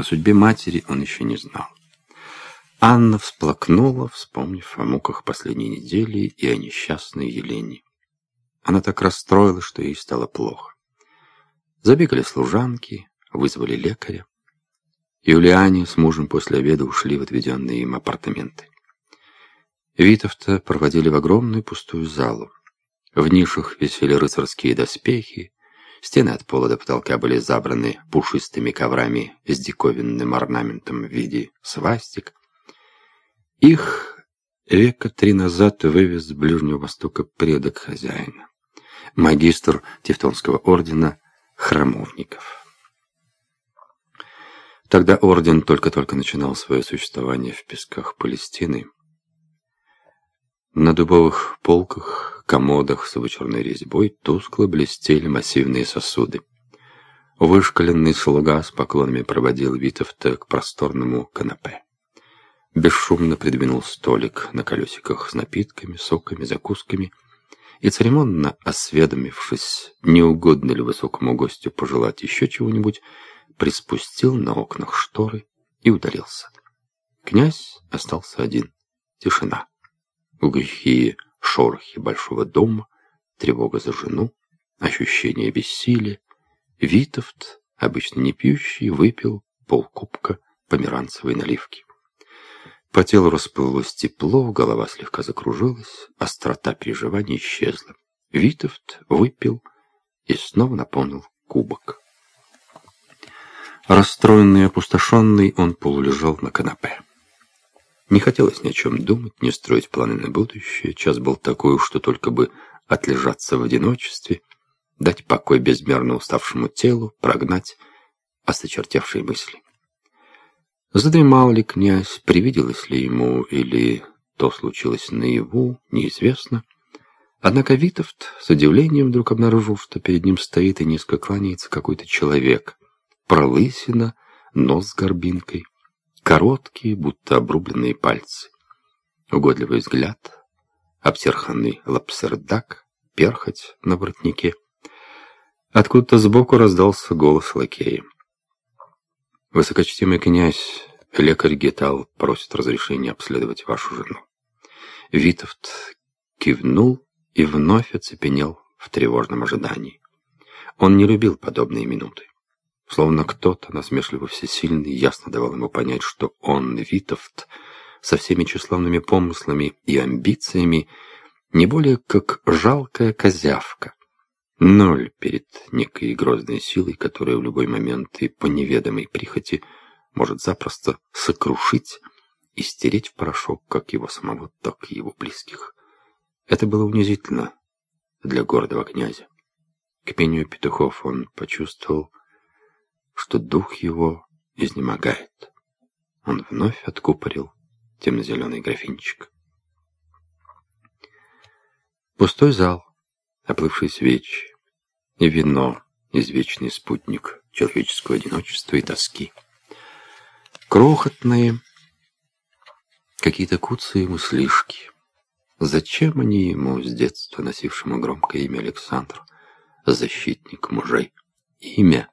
О судьбе матери он еще не знал. Анна всплакнула, вспомнив о муках последней недели и о несчастной Елене. Она так расстроилась, что ей стало плохо. Забегали служанки, вызвали лекаря. Юлиане с мужем после обеда ушли в отведенные им апартаменты. Витовта проводили в огромную пустую залу. В нишах висели рыцарские доспехи, стены от пола до потолка были забраны пушистыми коврами с диковинным орнаментом в виде свастик. Их века три назад вывез с Ближнего Востока предок хозяина, магистр Тевтонского ордена храмовников. Тогда орден только-только начинал свое существование в песках Палестины. На дубовых полках, комодах с вычурной резьбой тускло блестели массивные сосуды. Вышкаленный слуга с поклонами проводил Витовта к просторному канапе. Бесшумно придвинул столик на колесиках с напитками, соками, закусками и, церемонно осведомившись, не угодно ли высокому гостю пожелать еще чего-нибудь, приспустил на окнах шторы и удалился. Князь остался один. Тишина. Глухие шорохи большого дома, тревога за жену, ощущение бессилия. Витовт, обычно не пьющий, выпил полкубка померанцевой наливки. По телу расплылось тепло, голова слегка закружилась, острота переживаний исчезла. Витовт выпил и снова наполнил кубок. Расстроенный и опустошенный, он полулежал на канапе. Не хотелось ни о чем думать, не строить планы на будущее. Час был такой, что только бы отлежаться в одиночестве, дать покой безмерно уставшему телу, прогнать осточертевшие мысли. Задремал ли князь, привиделось ли ему, или то случилось наяву, неизвестно. Однако Витовт с удивлением вдруг обнаружил, что перед ним стоит и низко кланяется какой-то человек. Пролысина, нос с горбинкой, Короткие, будто обрубленные пальцы. Угодливый взгляд, обтерханный лапсердак, перхоть на воротнике. Откуда-то сбоку раздался голос лакея. «Высокочтимый князь, лекарь Гетал просит разрешения обследовать вашу жену». Витовт кивнул и вновь оцепенел в тревожном ожидании. Он не любил подобные минуты. Словно кто-то, насмешливо всесильный, ясно давал ему понять, что он, Витовт, со всеми тщеславными помыслами и амбициями, не более как жалкая козявка. Ноль перед некой грозной силой, которая в любой момент и по неведомой прихоти может запросто сокрушить и стереть в порошок как его самого, так и его близких. Это было унизительно для гордого князя. К пению петухов он почувствовал, что дух его изнемогает. Он вновь откупорил темно-зеленый графинчик. Пустой зал, оплывшие свечи и вино, извечный спутник человеческого одиночества и тоски. Крохотные, какие-то куцые мыслишки. Зачем они ему, с детства носившему громкое имя Александр, защитник мужей? Имя,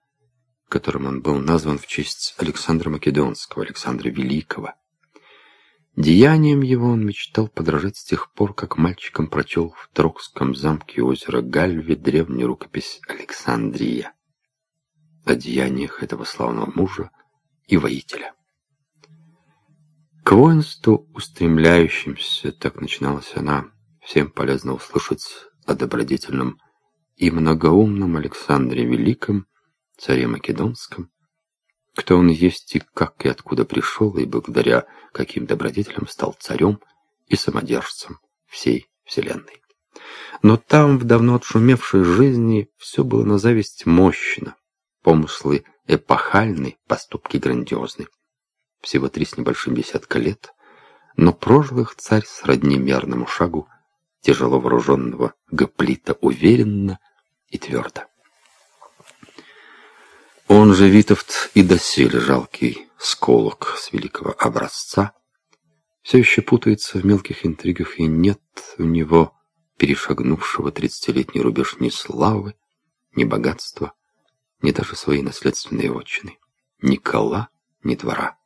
которым он был назван в честь Александра Македонского, Александра Великого. Деянием его он мечтал подражать с тех пор, как мальчиком прочел в Трокском замке озера Гальве древнюю рукопись Александрия о деяниях этого славного мужа и воителя. К воинству устремляющимся, так начиналась она, всем полезно услышать о добродетельном и многоумном Александре Великом, царе Македонском, кто он есть и как и откуда пришел, и благодаря каким добродетелям стал царем и самодержцем всей вселенной. Но там, в давно отшумевшей жизни, все было на зависть мощно, помыслы эпохальны, поступки грандиозны. Всего три с небольшим десятка лет, но прожил их царь сродни мерному шагу тяжело вооруженного гоплита уверенно и твердо. Он же Витовт и доселе жалкий сколок с великого образца, все еще путается в мелких интригах, и нет у него перешагнувшего тридцатилетний рубеж ни славы, ни богатства, ни даже своей наследственной отчины, ни кола, ни двора.